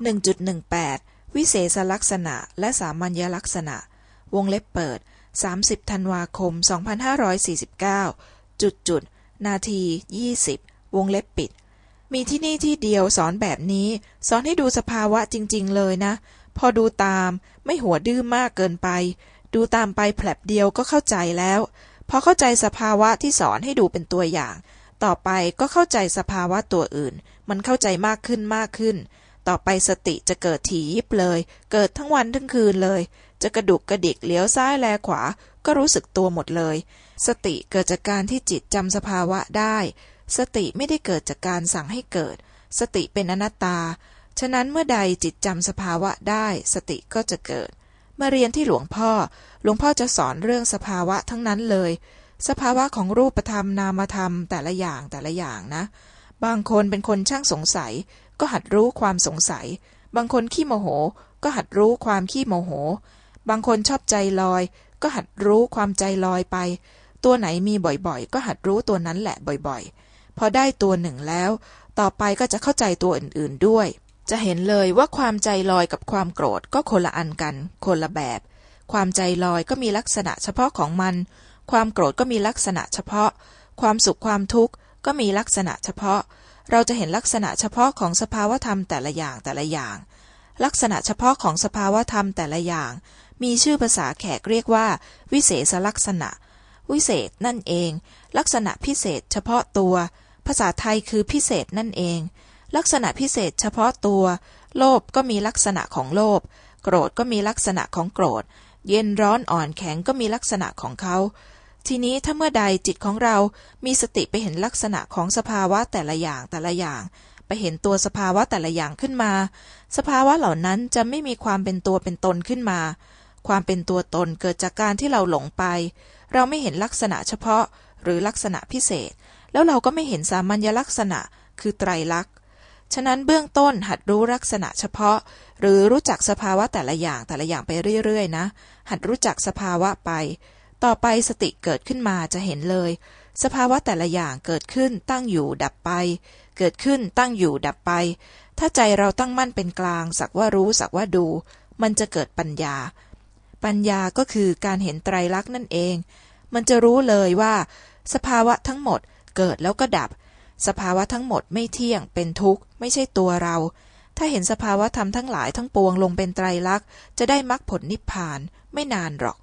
1.18 วิเศษลักษณะและสามัญลักษณะ วงเล็บเปิด 30 ธันวาคม 2549 จุดจุด นาที 20 วงเล็บปิด มีที่นี่ที่เดียวสอนแบบนี้ สอนให้ดูสภาวะจริง ๆ เลยนะ พอดูตามไม่หัวดื้อมากเกินไป ดูตามไปแผลบเดียวก็เข้าใจแล้ว พอเข้าใจสภาวะที่สอนให้ดูเป็นตัวอย่าง ต่อไปก็เข้าใจสภาวะตัวอื่น มันเข้าใจมากขึ้นมากขึ้น ต่อไปสติจะเกิดถี่ยิบเลย เกิดทั้งวันทั้งคืนเลย จะกระดุกกระดิกเลี้ยวซ้ายแลขวา ก็รู้สึกตัวหมดเลย สติเกิดจากการที่จิตจำสภาวะได้ สติไม่ได้เกิดจากการสั่งให้เกิด สติเป็นอนัตตา ฉะนั้นเมื่อใดจิตจำสภาวะได้ สติก็จะเกิด มาเรียนที่หลวงพ่อ หลวงพ่อจะสอนเรื่องสภาวะทั้งนั้นเลย สภาวะของรูปธรรมนามธรรมแต่ละอย่างแต่ละอย่างนะบางคนเป็นคนช่างสงสัย ก็หัดรู้ความสงสัย บางคนขี้โมโห ก็หัดรู้ความขี้โมโห บางคนชอบใจลอย ก็หัดรู้ความใจลอยไป ตัวไหนมีบ่อยๆ ก็หัดรู้ตัวนั้นแหละบ่อยๆ พอได้ตัวหนึ่งแล้ว ต่อไปก็จะเข้าใจตัวอื่นๆด้วย จะเห็นเลยว่าความใจลอยกับความโกรธก็คนละอันกัน คนละแบบ ความใจลอยก็มีลักษณะเฉพาะของมัน ความโกรธก็มีลักษณะเฉพาะ ความสุขความทุกข์ก็มีลักษณะเฉพาะ เราจะเห็นลักษณะเฉพาะของสภาวธรรมแต่ละอย่างแต่ละอย่าง ลักษณะเฉพาะของสภาวธรรมแต่ละอย่าง มีชื่อภาษาแขกเรียกว่า วิเศษลักษณะ วิเศษนั่นเอง ลักษณะพิเศษเฉพาะตัว ภาษาไทยคือพิเศษนั่นเอง ลักษณะพิเศษเฉพาะตัว โลภก็มีลักษณะของโลภโกรธก็มีลักษณะของโกรธ เย็นร้อนอ่อนแข็งก็มีลักษณะของเขา ทีนี้ถ้าเมื่อใดจิตของเรามีสติไปเห็นลักษณะของสภาวะแต่ละอย่างแต่ละอย่าง ไปเห็นตัวสภาวะแต่ละอย่างขึ้นมา สภาวะเหล่านั้นจะไม่มีความเป็นตัวเป็นตนขึ้นมา ความเป็นตัวตนเกิดจากการที่เราหลงไป เราไม่เห็นลักษณะเฉพาะหรือลักษณะพิเศษ แล้วเราก็ไม่เห็นสามัญลักษณะคือไตรลักษณ์ฉะนั้นเบื้องต้นหัดรู้ลักษณะเฉพาะ หรือรู้จักสภาวะแต่ละอย่างแต่ละอย่างไปเรื่อยๆนะ หัดรู้จักสภาวะไป ต่อไปสติเกิดขึ้นมาจะเห็นเลย สภาวะแต่ละอย่างเกิดขึ้นตั้งอยู่ดับไป เกิดขึ้นตั้งอยู่ดับไป ถ้าใจเราตั้งมั่นเป็นกลาง สักว่ารู้สักว่าดู มันจะเกิดปัญญา ปัญญาก็คือการเห็นไตรลักษณ์นั่นเอง มันจะรู้เลยว่า สภาวะทั้งหมดเกิดแล้วก็ดับ สภาวะทั้งหมดไม่เที่ยงเป็นทุกข์ ไม่ใช่ตัวเรา ถ้าเห็นสภาวะธรรมทั้งหลายทั้งปวงลงเป็นไตรลักษณ์จะได้มรรคผลนิพพานไม่นานหรอก